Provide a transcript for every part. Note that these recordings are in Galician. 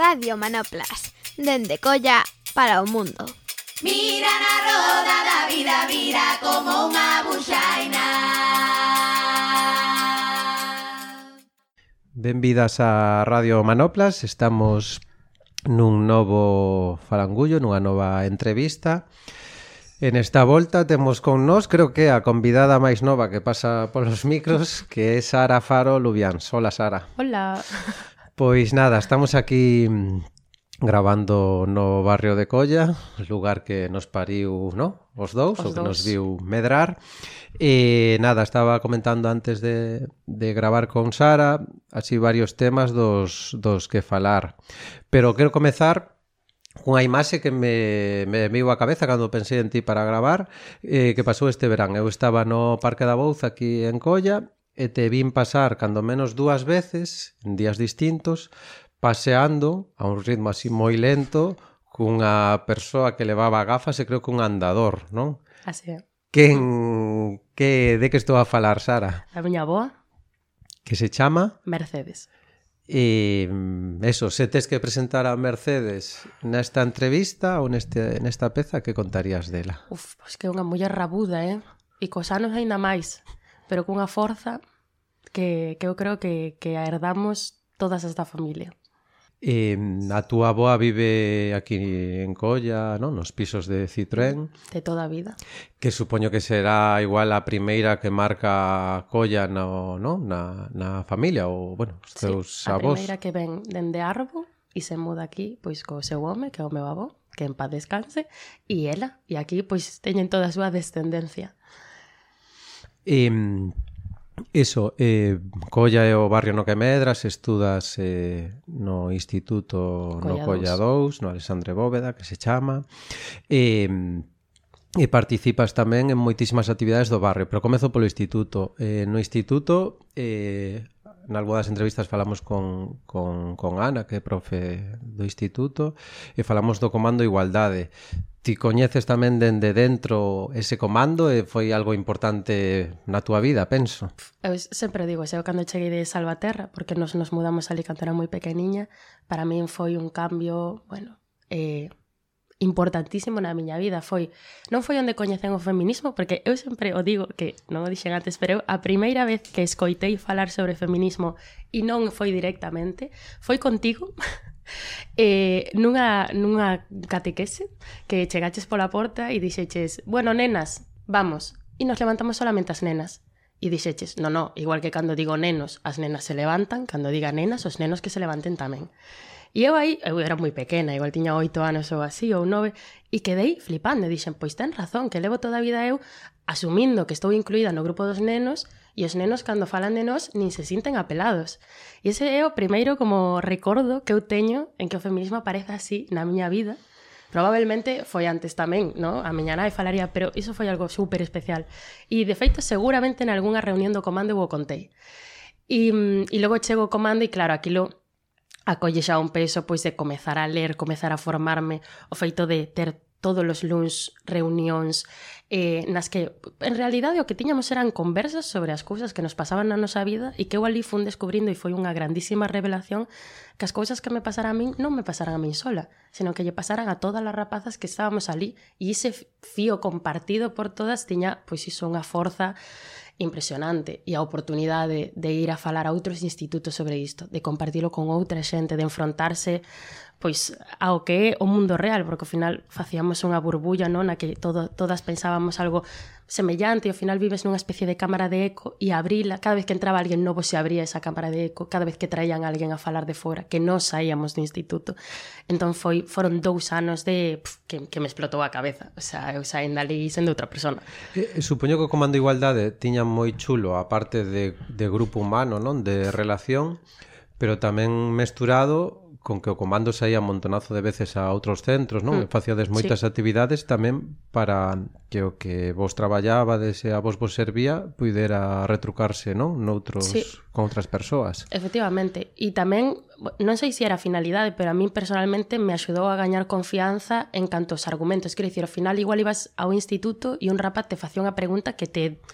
Radio Manoplas, dende Colla para o mundo. Mira na roda da vida, vira como unha buxaina. Benvidas a Radio Manoplas, estamos nun novo farangullo, nunha nova entrevista. En esta volta temos con nós, creo que a convidada máis nova que pasa polos micros, que é Sara Faro Lubián. Hola, Sara. Hola. Pois nada, estamos aquí grabando no barrio de Colla, lugar que nos pariu, no? Os dous, Os o que dous. nos viu medrar. E nada, estaba comentando antes de, de gravar con Sara, así varios temas dos, dos que falar. Pero quero comezar unha imaxe que me, me, me a cabeza cando pensei en ti para gravar eh, que pasou este verán. Eu estaba no Parque da Bouza aquí en Colla e te vin pasar cando menos dúas veces en días distintos paseando a un ritmo así moi lento cunha persoa que levaba gafas e creo que un andador, non? Así é. Quen, que, de que estou a falar, Sara? A miña boa. Que se chama? Mercedes. E mm, eso, se tes que presentar a Mercedes nesta entrevista ou neste, nesta peza, que contarías dela? Uf, pois que é unha muller rabuda, eh? E cos anos aínda máis, pero cunha forza que, que eu creo que, que a herdamos todas esta familia. E a túa aboa vive aquí en Colla, non? Nos pisos de Citroën. De toda a vida. Que supoño que será igual a primeira que marca Colla no, no? Na, na familia ou, bueno, os teus sí, avós. a primeira que ven dende Arbo e se muda aquí, pois, co seu home, que é o meu avó, que en paz descanse, e ela. E aquí, pois, teñen toda a súa descendencia. E Iso, eh, Colla é o barrio no que medras, estudas eh, no Instituto Colla no Colla 2, no Alexandre Bóveda, que se chama, e... Eh, E participas tamén en moitísimas actividades do barrio, pero comezo polo instituto. Eh, no instituto eh, nalgo das entrevistas falamos con, con, con Ana, que é profe do instituto, e falamos do comando Igualdade. Ti coñeces tamén dende dentro ese comando e foi algo importante na túa vida, penso. Eu sempre digo, eu cando cheguei de Salvaterra, porque nos nos mudamos a Alicante era moi pequeniña, para min foi un cambio, bueno, eh, importantísimo na miña vida foi non foi onde coñecen o feminismo porque eu sempre o digo que non o dixen antes pero eu a primeira vez que escoitei falar sobre feminismo e non foi directamente foi contigo eh, nunha, nunha catequese que chegaches pola porta e dixeches bueno nenas, vamos e nos levantamos solamente as nenas E dixeches, no, no, igual que cando digo nenos, as nenas se levantan, cando diga nenas, os nenos que se levanten tamén. E eu aí, eu era moi pequena, igual tiña oito anos ou así, ou nove, e quedei flipando, e dixen, pois ten razón, que levo toda a vida eu asumindo que estou incluída no grupo dos nenos, e os nenos cando falan de nós nin se sinten apelados. E ese é o primeiro como recordo que eu teño en que o feminismo aparece así na miña vida, probablemente foi antes tamén, no? A miña nai falaría, pero iso foi algo super especial. E, de feito, seguramente en algunha reunión do comando eu o contei. E, e mm, logo chego ao comando e, claro, aquilo acolle xa un peso pois de comezar a ler, comezar a formarme, o feito de ter todos os luns reunións eh, nas que en realidade o que tiñamos eran conversas sobre as cousas que nos pasaban na nosa vida e que eu ali fun descubrindo e foi unha grandísima revelación que as cousas que me pasaran a min non me pasaran a min sola, senón que lle pasaran a todas as rapazas que estábamos ali e ese fío compartido por todas tiña pois iso unha forza impresionante e a oportunidade de ir a falar a outros institutos sobre isto, de compartilo con outra xente, de enfrontarse pois ao que é o mundo real, porque ao final facíamos unha burbulla non na que todo, todas pensábamos algo semellante, ao final vives nunha especie de cámara de eco e abrila, cada vez que entraba alguén novo se abría esa cámara de eco, cada vez que traían alguén a falar de fora, que non saíamos do instituto. Entón foi foron dous anos de pff, que, que me explotou a cabeza, o sea, eu saín dali sendo outra persona. E, supoño que o Comando Igualdade tiña moi chulo a parte de, de grupo humano, non? De relación, pero tamén mesturado con que o comando saía un montonazo de veces a outros centros, non? Mm. Facíades moitas sí. actividades tamén para que o que vos traballabades e a vos vos servía pudera retrucarse, non? Noutros sí. con outras persoas. Efectivamente, e tamén non sei se era finalidade, pero a min personalmente me axudou a gañar confianza en canto aos argumentos, quero dicir, ao final igual ibas ao instituto e un rapaz te facía unha pregunta que te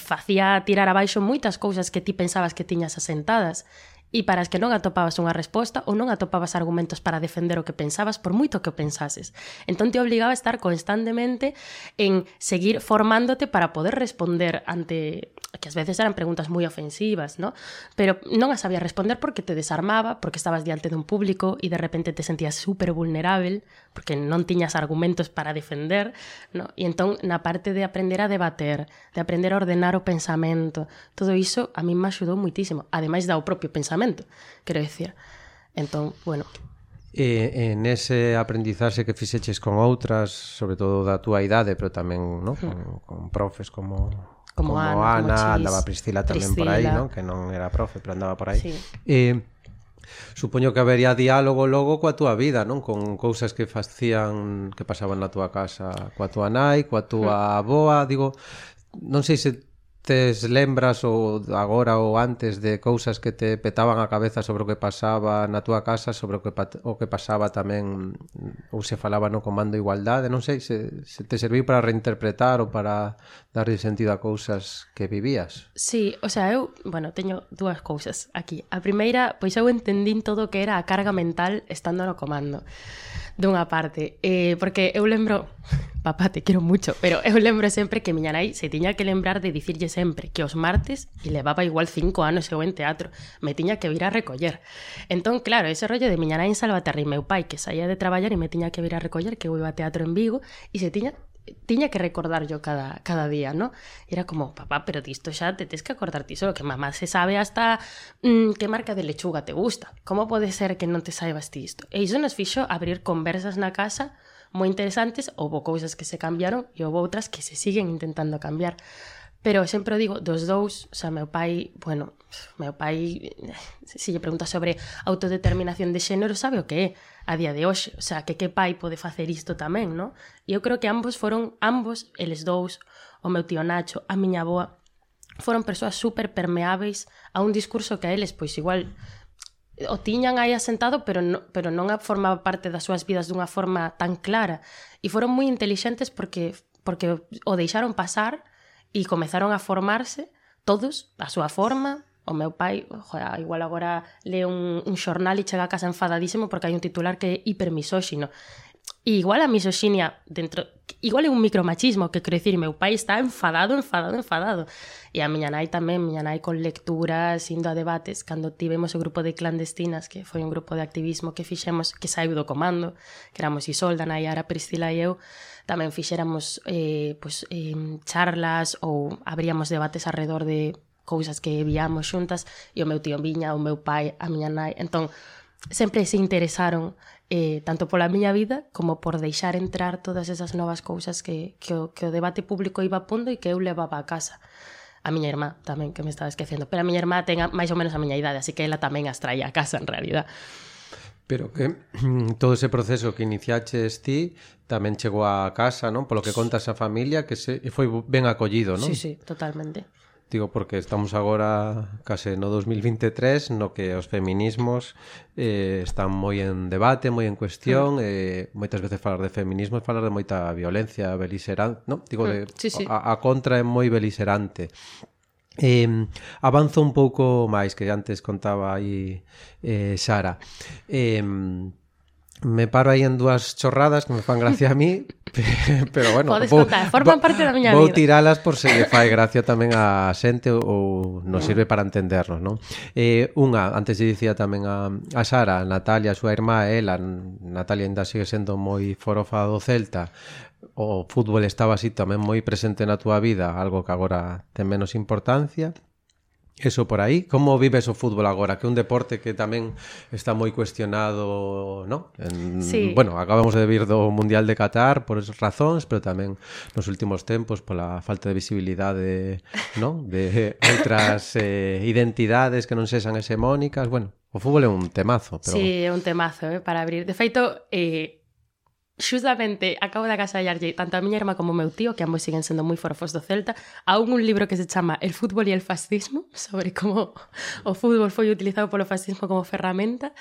facía tirar abaixo moitas cousas que ti pensabas que tiñas asentadas E para as que non atopabas unha resposta ou non atopabas argumentos para defender o que pensabas por moito que o pensases. Entón te obligaba a estar constantemente en seguir formándote para poder responder ante que ás veces eran preguntas moi ofensivas, ¿no? pero non as sabía responder porque te desarmaba, porque estabas diante dun público e de repente te sentías super vulnerable porque non tiñas argumentos para defender, ¿no? e entón na parte de aprender a debater, de aprender a ordenar o pensamento, todo iso a mí me axudou muitísimo, ademais da o propio pensamento, quero dicir. Entón, bueno, E, en ese aprendizaxe que fixeches con outras, sobre todo da túa idade, pero tamén no? Hmm. con, con profes como como, como Ana, Ana como Chis, andaba Priscila tamén Priscila. por aí, non? Que non era profe, pero andaba por aí. Sí. Eh, supoño que habería diálogo logo coa túa vida, non? Con cousas que facían, que pasaban na túa casa, coa túa nai, coa túa aboa, digo, non sei se tes lembras ou agora ou antes de cousas que te petaban a cabeza sobre o que pasaba na túa casa, sobre o que o que pasaba tamén mm, ou se falaba no comando igualdade, non sei se, se te serviu para reinterpretar ou para darlle sentido a cousas que vivías. Sí, o sea, eu, bueno, teño dúas cousas aquí. A primeira, pois eu entendín todo o que era a carga mental estando no comando dunha parte, eh, porque eu lembro, papá, te quero mucho, pero eu lembro sempre que miña nai se tiña que lembrar de dicirlle sempre que os martes e levaba igual cinco anos eu en teatro, me tiña que vir a recoller. Entón, claro, ese rollo de miña nai en Salvaterra e meu pai que saía de traballar e me tiña que vir a recoller que eu iba a teatro en Vigo e se tiña tiña que recordarlo cada, cada día, ¿no? Y era como, papá, pero disto xa te tes que acordar ti solo, que mamá se sabe hasta mmm, qué marca de lechuga te gusta. Como pode ser que non te saibas ti isto? E iso nos fixo abrir conversas na casa moi interesantes, houve cousas que se cambiaron e houve outras que se siguen intentando cambiar. Pero sempre digo, dos dous, o sea, meu pai, bueno, meu pai, se lle pregunta sobre autodeterminación de xénero, sabe o que é a día de hoxe, o sea, que que pai pode facer isto tamén, non? E eu creo que ambos foron, ambos, eles dous, o meu tío Nacho, a miña aboa, foron persoas super permeáveis a un discurso que a eles, pois igual, o tiñan aí asentado, pero, no, pero non formaba parte das súas vidas dunha forma tan clara. E foron moi intelixentes porque porque o deixaron pasar e comezaron a formarse todos a súa forma, o meu pai, joa, igual agora lee un, un xornal e chega a casa enfadadísimo porque hai un titular que é hipermisóxino. E igual a misoxinia dentro igual é un micromachismo que quero dicir, meu pai está enfadado, enfadado, enfadado. E a miña nai tamén, miña nai con lecturas, indo a debates, cando tivemos o grupo de clandestinas, que foi un grupo de activismo que fixemos, que saiu do comando, que éramos Isolda, Naiara, Priscila e eu, tamén fixéramos eh, pues, eh, charlas ou abríamos debates alrededor de cousas que víamos xuntas e o meu tío viña, o meu pai, a miña nai. Entón, sempre se interesaron eh, tanto pola miña vida como por deixar entrar todas esas novas cousas que, que, o, que o debate público iba pondo e que eu levaba a casa. A miña irmá tamén, que me estaba esquecendo. Pero a miña irmá ten a, máis ou menos a miña idade, así que ela tamén as traía a casa, en realidad. Pero que mm, todo ese proceso que iniciaches ti tamén chegou a casa, non? Polo que contas a familia, que se, foi ben acollido, non? Sí, sí, totalmente. Digo, porque estamos agora case no 2023 no que os feminismos eh, están moi en debate, moi en cuestión, mm. eh, moitas veces falar de feminismo é falar de moita violencia belixerante. no? Digo, mm, de, sí, sí. A, a contra é moi belixerante. Eh, avanzo un pouco máis que antes contaba aí eh, Sara. Eh, me paro aí en dúas chorradas que me fan gracia a mí, pero bueno, Podes vou, contar, forman vou, parte da miña vou vida. Vou tiralas por se lle fai gracia tamén a xente ou nos sirve para entendernos, non? Eh, unha, antes lle dicía tamén a, a Sara, a Natalia, a súa irmá, ela, Natalia ainda sigue sendo moi forofa do Celta, o fútbol estaba así tamén moi presente na túa vida, algo que agora ten menos importancia, Eso por aí. Como vives o fútbol agora? Que é un deporte que tamén está moi cuestionado, ¿no? En, sí. Bueno, acabamos de vir do Mundial de Qatar por esas razóns, pero tamén nos últimos tempos pola falta de visibilidade, ¿no? De outras eh, identidades que non sexan hexemónicas. Bueno, o fútbol é un temazo. Pero... Sí, é un temazo, eh, para abrir. De feito, eh, Xusamente acabo de agasallarlle tanto a miña irmá como o meu tío, que ambos siguen sendo moi forofos do Celta, a un libro que se chama El fútbol e el fascismo, sobre como o fútbol foi utilizado polo fascismo como ferramenta,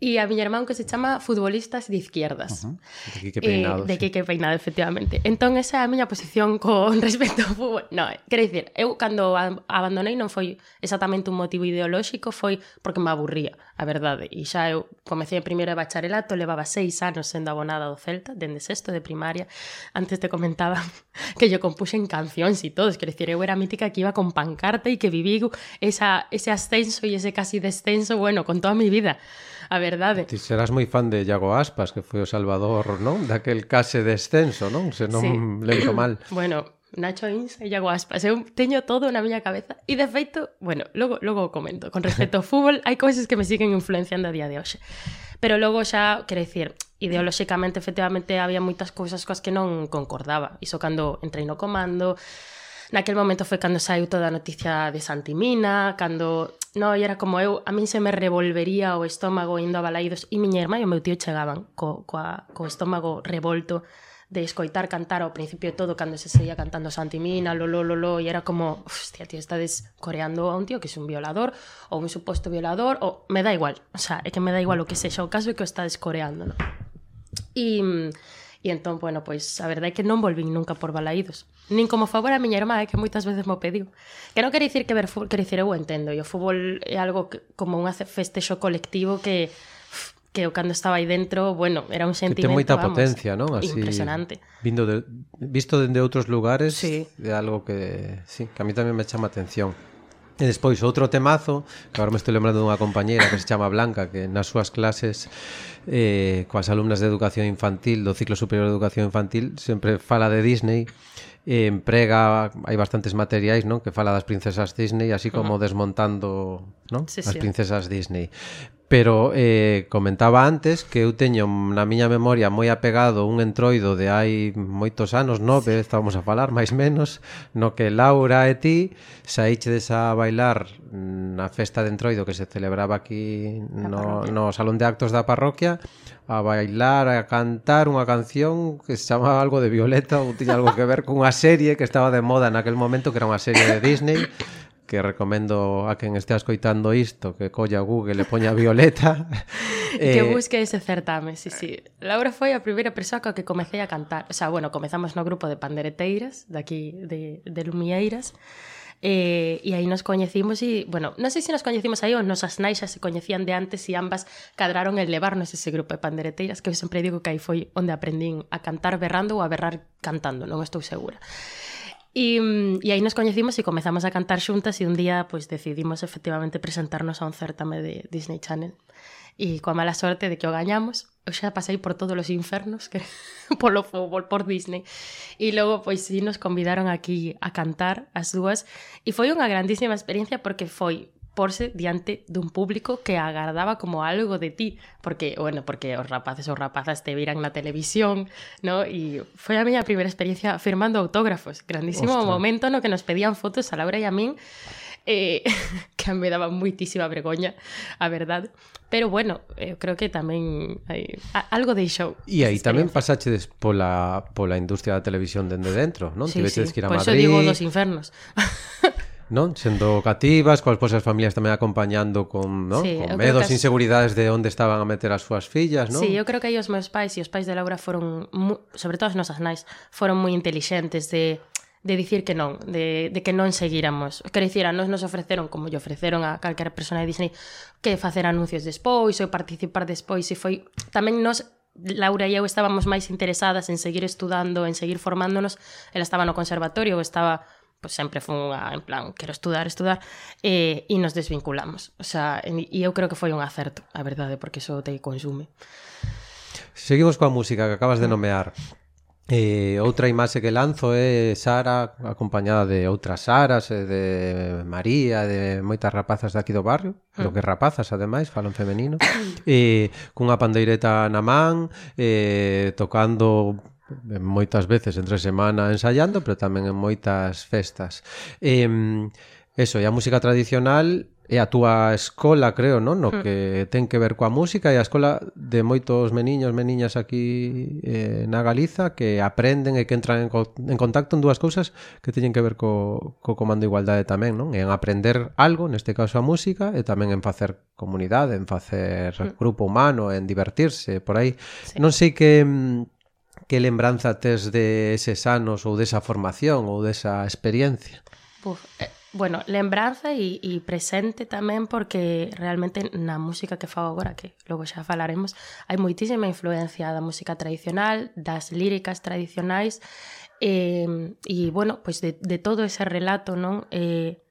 e a miña irmá que se chama Futbolistas de Izquierdas. Uh -huh. De Quique eh, Peinado. Eh, de sí. Quique Peinado, efectivamente. Entón, esa é a miña posición con respecto ao fútbol. No, eh, quero dicir, eu cando abandonei non foi exactamente un motivo ideolóxico, foi porque me aburría, a verdade. E xa eu comecei en primeiro de bacharelato, levaba seis anos sendo abonada do Celta, dende sexto de primaria. Antes te comentaba que yo compuxen cancións e todos, quero dicir, eu era a mítica que iba con pancarta e que viví esa, ese ascenso e ese casi descenso, bueno, con toda mi vida, a verdade. Ti serás moi fan de Iago Aspas, que foi o salvador, non? Daquel case descenso, non? Se non Sí. lembro mal. Bueno, Nacho Ins e Iago Aspas, eu teño todo na miña cabeza e de feito, bueno, logo logo comento. Con respecto ao fútbol, hai cousas que me siguen influenciando a día de hoxe. pero logo xa, quero dicir, ideolóxicamente efectivamente había moitas cousas coas que non concordaba. Iso cando entrei no comando, naquel momento foi cando saiu toda a noticia de Santimina, cando No, e era como eu, a min se me revolvería o estómago indo a balaídos e miña irmá e o meu tío chegaban co, coa, co estómago revolto de escoitar cantar ao principio todo cando se seguía cantando Santimina, lo, lo, lo, lo, e era como, hostia, tío, estades coreando a un tío que é un violador ou un suposto violador, ou me da igual, o sea, é que me da igual o que sexa o caso é que o estades coreando, no? E, e entón, bueno, pois a verdade é que non volvín nunca por balaídos. Nin como favor a miña irmá, é que moitas veces mo pediu. Que non quere dicir que ver fútbol, quere dicir eu entendo, e o fútbol é algo que, como un festexo colectivo que que eu cando estaba aí dentro, bueno, era un sentimento, que ten moita vamos, potencia, non? Así, impresionante. Vindo de, visto dende outros lugares, sí. de algo que, sí, que a mí tamén me chama atención. E despois outro temazo, que agora me estou lembrando dunha compañeira que se chama Blanca, que nas súas clases eh, coas alumnas de educación infantil, do ciclo superior de educación infantil, sempre fala de Disney, e emprega hai bastantes materiais, non, que fala das princesas Disney, así como uh -huh. desmontando, non, sí, as sí. princesas Disney. Pero eh, comentaba antes que eu teño na miña memoria moi apegado un entroido de hai moitos anos, nove, estábamos a falar, máis menos, no que Laura e ti saíchedes a bailar na festa de entroido que se celebraba aquí no, no Salón de Actos da Parroquia a bailar, a cantar unha canción que se chamaba algo de Violeta ou tiña algo que ver cunha serie que estaba de moda naquel momento que era unha serie de Disney que recomendo a quen estea escoitando isto, que colla Google e poña Violeta. eh... Que busque ese certame, sí, sí. Laura foi a primeira persoa coa que comecei a cantar. O sea, bueno, comezamos no grupo de pandereteiras, daqui de, de Lumieiras, Eh, e aí nos coñecimos e, bueno, non sei se nos coñecimos aí ou nosas nais xa se coñecían de antes e ambas cadraron en levarnos ese grupo de pandereteiras que eu sempre digo que aí foi onde aprendín a cantar berrando ou a berrar cantando, non estou segura. E, e aí nos coñecimos e comezamos a cantar xuntas e un día pois decidimos efectivamente presentarnos a un certame de Disney Channel. E coa mala sorte de que o gañamos eu xa pasei por todos os infernos que polo fútbol, por Disney. E logo pois si nos convidaron aquí a cantar as dúas e foi unha grandísima experiencia porque foi porse diante dun público que agardaba como algo de ti, porque, bueno, porque os rapaces ou rapazas te viran na televisión, no? E foi a miña primeira experiencia firmando autógrafos, grandísimo Ostras. momento no que nos pedían fotos a Laura e a min, eh, que me daba muitísima vergoña, a verdade. Pero bueno, eu creo que tamén hai a- algo deixou. E aí tamén pasachedes pola, pola industria da televisión dende dentro, non? Sí, Tivechedes sí. que ir a Por iso Madrid, digo dos infernos. non? Sendo cativas, coas vosas familias tamén acompañando con, non? Sí, con medos, as... inseguridades de onde estaban a meter as súas fillas, non? Sí, eu creo que aí os meus pais e os pais de Laura foron, mu... sobre todo as nosas nais, foron moi intelixentes de de dicir que non, de, de que non seguíramos. Quero dicir, a nos nos ofreceron, como lle ofreceron a calquera persona de Disney, que facer anuncios despois ou participar despois, e foi... Tamén nos Laura e eu estábamos máis interesadas en seguir estudando, en seguir formándonos. Ela estaba no conservatorio, estaba pues sempre fun a, ah, en plan, quero estudar, estudar, e, eh, e nos desvinculamos. O sea, e eu creo que foi un acerto, a verdade, porque iso te consume. Seguimos coa música que acabas de nomear. Eh, outra imaxe que lanzo é Sara acompañada de outras Saras, e de María, de moitas rapazas daqui do barrio, mm. lo que rapazas ademais, falan femenino, eh, cunha pandeireta na man, eh, tocando moitas veces entre semana ensaiando, pero tamén en moitas festas. Eh, eso, e a música tradicional é a túa escola, creo, non? No mm. que ten que ver coa música e a escola de moitos meniños, meniñas aquí eh, na Galiza que aprenden e que entran en, co en contacto en dúas cousas que teñen que ver co, co Comando de Igualdade tamén, non? En aprender algo, neste caso a música, e tamén en facer comunidade, en facer mm. grupo humano, en divertirse, por aí. Sí. Non sei que que lembranza tes de eses anos ou desa formación ou desa experiencia? Buf, eh, bueno, lembranza e, e presente tamén porque realmente na música que fago agora, que logo xa falaremos, hai moitísima influencia da música tradicional, das líricas tradicionais eh, e, bueno, pois de, de todo ese relato, non? Eh,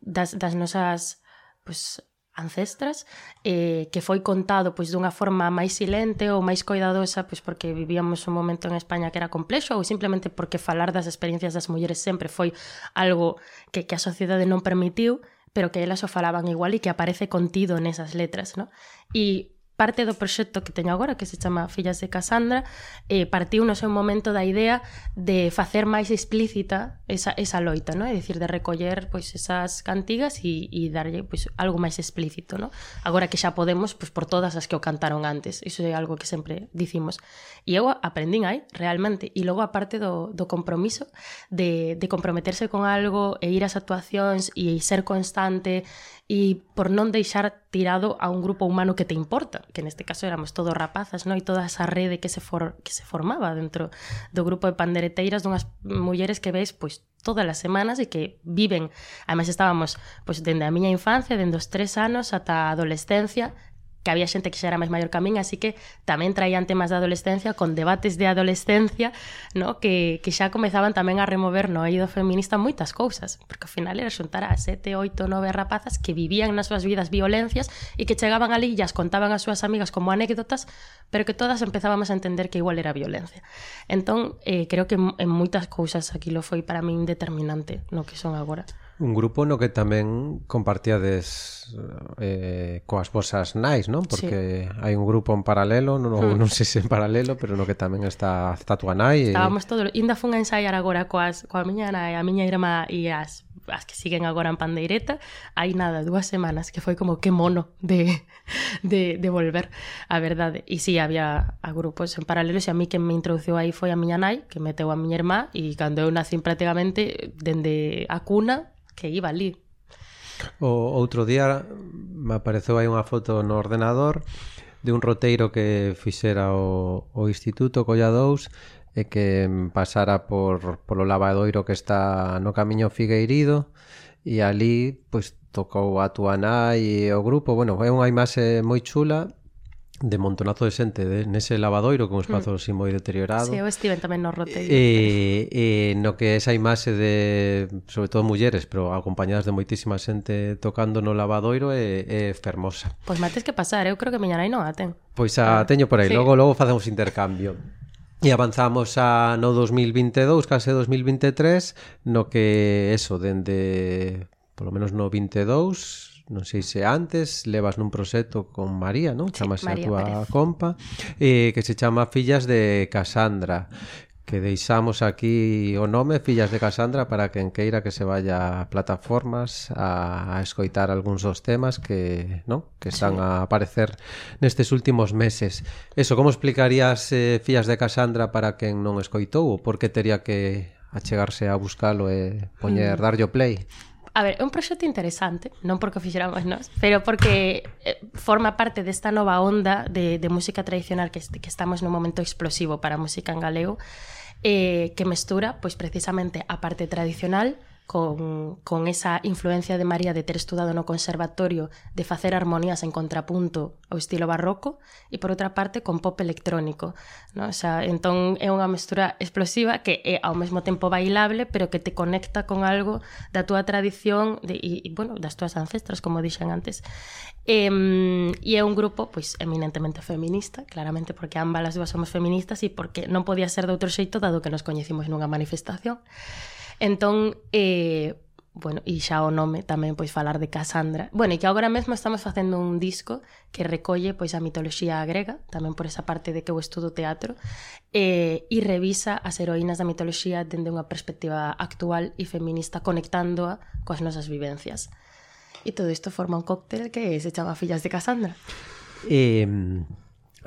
das, das nosas, pois, ancestras eh, que foi contado pois dunha forma máis silente ou máis coidadosa pois porque vivíamos un momento en España que era complexo ou simplemente porque falar das experiencias das mulleres sempre foi algo que, que a sociedade non permitiu pero que elas o falaban igual e que aparece contido nesas letras, ¿no? E parte do proxecto que teño agora, que se chama Fillas de Casandra, eh, partiu no seu momento da idea de facer máis explícita esa, esa loita, no? é dicir, de recoller pois, esas cantigas e, e darlle pois, algo máis explícito. No? Agora que xa podemos, pois, por todas as que o cantaron antes, iso é algo que sempre dicimos. E eu aprendín aí, realmente, e logo a parte do, do compromiso, de, de comprometerse con algo e ir ás actuacións e ser constante e por non deixar tirado a un grupo humano que te importa, que neste caso éramos todos rapazas, non? E toda esa rede que se, for, que se formaba dentro do grupo de pandereteiras dunhas mulleres que ves pois todas as semanas e que viven, además estábamos pois dende a miña infancia, dende os tres anos ata a adolescencia, que había xente que xa era máis maior que a min, así que tamén traían temas de adolescencia con debates de adolescencia, no? que, que xa comezaban tamén a remover no eido feminista moitas cousas, porque ao final era xuntar a sete, oito, nove rapazas que vivían nas súas vidas violencias e que chegaban ali e as contaban as súas amigas como anécdotas, pero que todas empezábamos a entender que igual era violencia. Entón, eh, creo que en moitas cousas aquilo foi para min determinante no que son agora. Un grupo no que tamén compartíades eh, coas vosas nais, non? Porque sí. hai un grupo en paralelo, non, mm. non sei se en paralelo, pero no que tamén está, está a tua nai. Estábamos e... todo, inda fun a ensaiar agora coas, coa miña nai, a miña irmá e as, as que siguen agora en pandeireta, hai nada, dúas semanas, que foi como que mono de, de, de volver, a verdade. E si sí, había a grupos en paralelo, e a mí que me introduciu aí foi a miña nai, que meteu a miña irmá, e cando eu nacín prácticamente dende a cuna, que iba ali. O outro día me apareceu aí unha foto no ordenador de un roteiro que fixera o, o Instituto Colla e que pasara por polo lavadoiro que está no camiño Figueirido e ali pois tocou a tua nai e o grupo, bueno, é unha imaxe moi chula de montonazo de xente de, nese lavadoiro con espazo mm. moi deteriorado. Sí, o estive tamén no roteiro. E, e no que esa imaxe de, sobre todo mulleres, pero acompañadas de moitísima xente tocando no lavadoiro é, é fermosa. Pois mates que pasar, eu creo que miña nai non a ten. Pois a ah, teño por aí, sí. logo logo facemos intercambio. E avanzamos a no 2022, case 2023, no que eso, dende polo menos no 22, non sei se antes, levas nun proxecto con María, non? Sí, Chamase María a túa Pérez. compa, eh, que se chama Fillas de Casandra que deixamos aquí o nome Fillas de Casandra para quen queira que se vaya a plataformas a, a escoitar algúns dos temas que, non? que están sí. a aparecer nestes últimos meses. Eso, como explicarías eh, Fillas de Casandra para quen non escoitou ou por que teria que achegarse a buscalo e poñer, mm. darlle play? A ver, é un proxecto interesante, non porque o fixéramos nós, pero porque eh, forma parte desta nova onda de, de música tradicional que, que estamos nun momento explosivo para a música en galego, eh, que mestura pois precisamente a parte tradicional con, con esa influencia de María de ter estudado no conservatorio de facer armonías en contrapunto ao estilo barroco e por outra parte con pop electrónico no? o sea, entón é unha mestura explosiva que é ao mesmo tempo bailable pero que te conecta con algo da túa tradición de, e, e bueno, das túas ancestras como dixen antes e, e é un grupo pois eminentemente feminista claramente porque ambas as dúas somos feministas e porque non podía ser de outro xeito dado que nos coñecimos nunha manifestación Entón, eh, bueno, e xa o nome tamén pois falar de Cassandra. Bueno, e que agora mesmo estamos facendo un disco que recolle pois a mitoloxía grega, tamén por esa parte de que eu estudo teatro, eh, e revisa as heroínas da mitoloxía dende unha perspectiva actual e feminista conectándoa coas nosas vivencias. E todo isto forma un cóctel que se chama Fillas de Cassandra. Eh,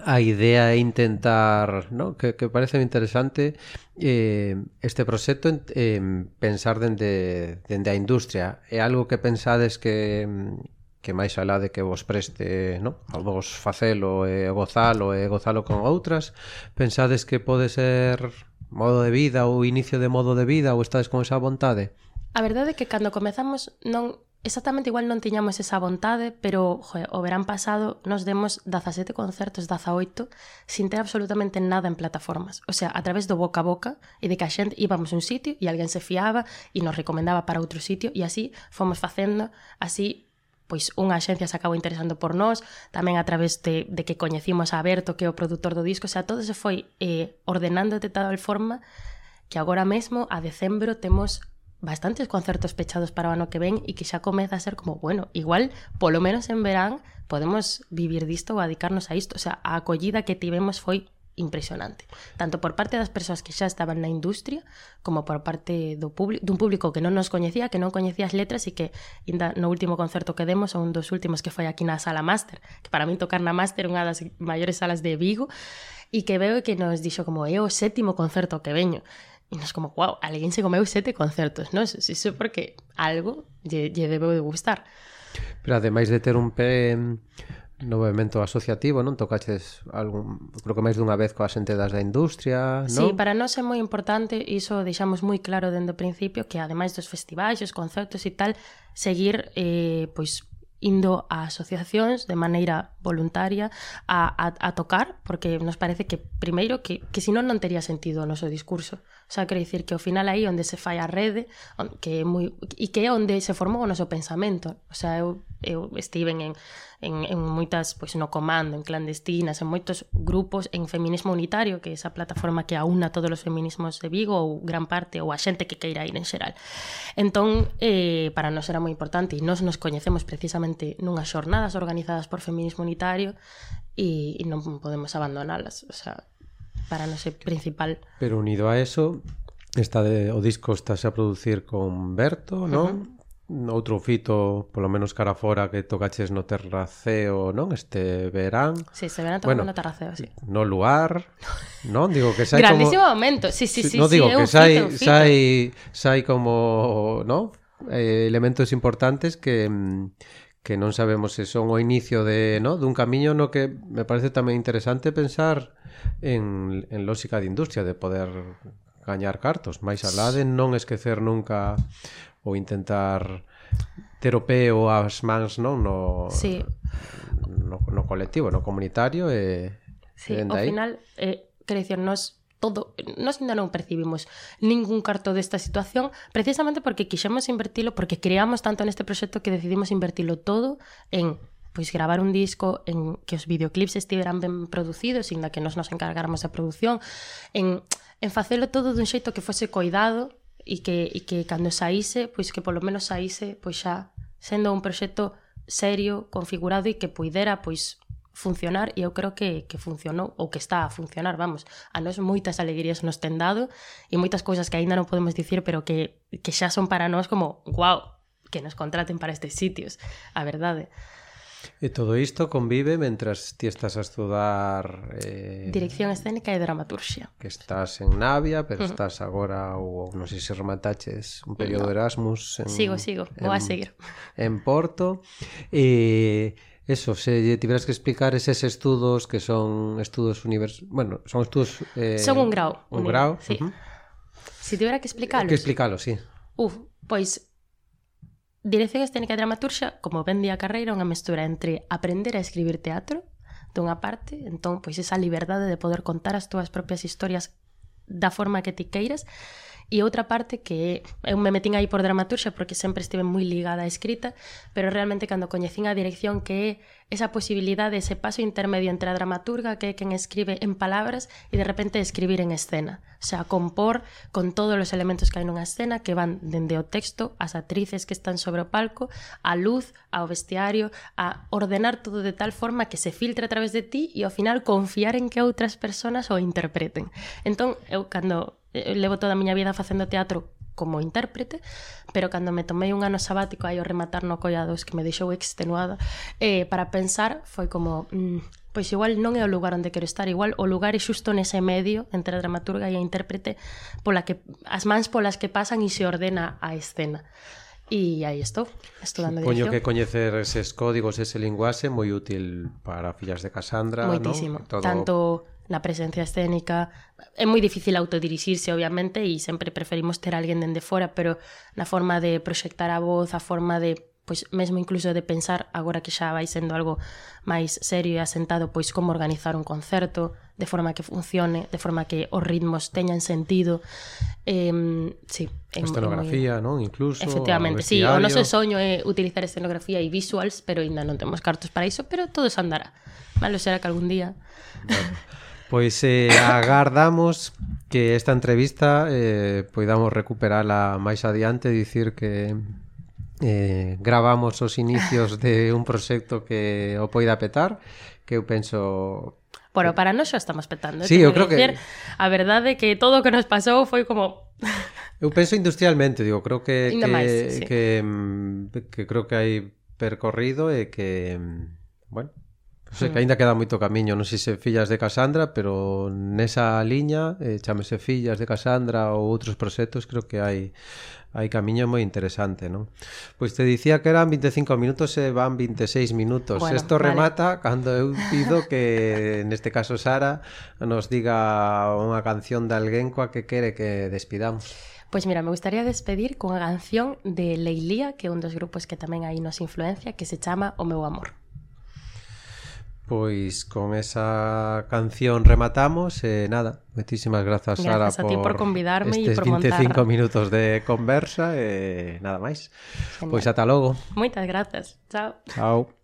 a idea é intentar, no? que, que parece interesante eh, este proxecto eh, pensar dende, dende a industria. É algo que pensades que que máis alá de que vos preste no? a vos facelo e gozalo e gozalo con outras pensades que pode ser modo de vida ou inicio de modo de vida ou estades con esa vontade? A verdade é que cando comezamos non Exactamente igual non tiñamos esa vontade, pero joe, o verán pasado nos demos 17 concertos, 18, sin ter absolutamente nada en plataformas. O sea, a través do boca a boca e de que a xente íbamos a un sitio e alguén se fiaba e nos recomendaba para outro sitio e así fomos facendo, así pois unha axencia se acabou interesando por nós, tamén a través de, de que coñecimos a Berto, que é o produtor do disco, o sea, todo se foi eh, ordenando de tal forma que agora mesmo, a decembro, temos bastantes concertos pechados para o ano que ven e que xa comeza a ser como, bueno, igual, polo menos en verán, podemos vivir disto ou adicarnos a isto. O sea, a acollida que tivemos foi impresionante, tanto por parte das persoas que xa estaban na industria como por parte do público, dun público que non nos coñecía, que non coñecía as letras e que inda no último concerto que demos, un dos últimos que foi aquí na Sala máster, que para min tocar na máster unha das maiores salas de Vigo, e que veo que nos dixo como é o sétimo concerto que veño E nos como, wow, alguén se comeu sete concertos, non? Iso, iso porque algo lle, lle debeu de gustar. Pero ademais de ter un pé no movimento asociativo, non tocaches algún, creo que máis dunha vez coa xente das da industria, non? Sí, para nós é moi importante, iso deixamos moi claro dende o principio, que ademais dos festivais, os concertos e tal, seguir eh, pois indo a asociacións de maneira voluntaria a, a, a tocar, porque nos parece que, primeiro, que, que si non non tería sentido o noso discurso. O sea, quero dicir que ao final aí onde se fai a rede, que é moi e que é onde se formou o noso pensamento. O sea, eu eu estiven en en en moitas, pois no comando, en clandestinas, en moitos grupos en feminismo unitario, que é esa plataforma que aúna todos os feminismos de Vigo ou gran parte ou a xente que queira ir en xeral. Entón, eh para nós era moi importante e nós nos coñecemos precisamente nunhas xornadas organizadas por feminismo unitario e, e non podemos abandonalas, o sea, para no ser principal. Pero unido a eso, está de, o disco está a producir con Berto, non? Uh -huh. Outro fito, polo menos cara fora, que tocaches no Terraceo, non? Este verán. Sí, se verán tocando bueno, no Terraceo, sí. No lugar, non? Digo que sai Grandísimo como... momento, sí, sí, sí. No sí, digo sí, que sai, fito. sai, sai como, non? Eh, elementos importantes que, mm, que non sabemos se son o inicio de, no, dun camiño no que me parece tamén interesante pensar en, en lógica de industria, de poder gañar cartos, máis alá de non esquecer nunca ou intentar ter o pé ou as mans non no, sí. no, no colectivo, no comunitario e, sí, e ao final eh, quero dicir, nos todo, nós ainda non percibimos ningún carto desta situación precisamente porque quixemos invertilo, porque creamos tanto neste proxecto que decidimos invertilo todo en pois gravar un disco en que os videoclips estiveran ben producidos, inda que nos nos encargáramos da produción, en, en facelo todo dun xeito que fose coidado e que, e que cando saíse, pois que polo menos saíse, pois xa sendo un proxecto serio, configurado e que puidera pois funcionar e eu creo que, que funcionou ou que está a funcionar, vamos a nos moitas alegrías nos ten dado e moitas cousas que aínda non podemos dicir pero que, que xa son para nós como wow, que nos contraten para estes sitios a verdade E todo isto convive mentras ti estás a estudar... Eh... Dirección escénica e dramaturgia Que estás en Navia, pero uh -huh. estás agora, ou non sei se remataches, un período no. Erasmus... En, sigo, sigo, vou a seguir. En Porto. E... Eh Eso, se lle tiveras que explicar eses estudos que son estudos univers... Bueno, son estudos... Eh, son un grau. Un, un grau, sí. Uh -huh. Si tivera que explicalos... Que explicalos, sí. Uf, pois... Dirección escénica e dramaturxa, como ben di a carreira, unha mestura entre aprender a escribir teatro, dunha parte, entón, pois esa liberdade de poder contar as túas propias historias da forma que ti queiras, E outra parte que eu me metín aí por dramaturxa porque sempre estive moi ligada á escrita, pero realmente cando coñecín a dirección que é esa posibilidade, ese paso intermedio entre a dramaturga que é quen escribe en palabras e de repente escribir en escena. O sea, compor con todos os elementos que hai nunha escena que van dende o texto, as actrices que están sobre o palco, a luz, ao vestiario, a ordenar todo de tal forma que se filtre a través de ti e ao final confiar en que outras personas o interpreten. Entón, eu cando Eh, levo toda a miña vida facendo teatro como intérprete, pero cando me tomei un ano sabático aí o rematar no collados que me deixou extenuada, eh, para pensar foi como, mm, pois igual non é o lugar onde quero estar, igual o lugar é xusto nese medio entre a dramaturga e a intérprete pola que as mans polas que pasan e se ordena a escena. E aí estou, estudando Poño dirección. que coñecer eses códigos, ese linguaxe moi útil para fillas de Casandra, Moitísimo. ¿no? Todo... Tanto na presencia escénica. É moi difícil autodirixirse, obviamente, e sempre preferimos ter alguén dende fora, pero na forma de proxectar a voz, a forma de pois mesmo incluso de pensar agora que xa vai sendo algo máis serio e asentado pois como organizar un concerto de forma que funcione, de forma que os ritmos teñan sentido eh, sí, en, escenografía, moi... non? Incluso Efectivamente, sí, o noso soño é utilizar escenografía e visuals pero ainda non temos cartos para iso pero todo se andará malo será que algún día bueno. Pois eh, agardamos que esta entrevista eh, poidamos recuperala máis adiante, dicir que eh, gravamos os inicios de un proxecto que o poida petar, que eu penso Bueno, para nós xa estamos petando. Sí, eu creo decir, que... A verdade é que todo o que nos pasou foi como... eu penso industrialmente, digo, creo que... Ainda que, máis, sí. que, que creo que hai percorrido e que... Bueno, sei que aínda queda moito camiño, non sei se Fillas de Casandra, pero nesa liña, eh, chámese Fillas de Casandra ou outros proxectos, creo que hai hai camiño moi interesante, non? Pois te dicía que eran 25 minutos e van 26 minutos. Bueno, Esto vale. remata cando eu pido que neste caso Sara nos diga unha canción de alguén coa que quere que despidamos. Pois mira, me gustaría despedir con a canción de Leilía, que é un dos grupos que tamén aí nos influencia, que se chama O meu amor. Pois con esa canción rematamos e eh, nada, moitísimas grazas Sara grazas a por, ti por convidarme estes por 25 montar. minutos de conversa e eh, nada máis. Genial. Pois ata logo. Moitas grazas. Chao. Chao.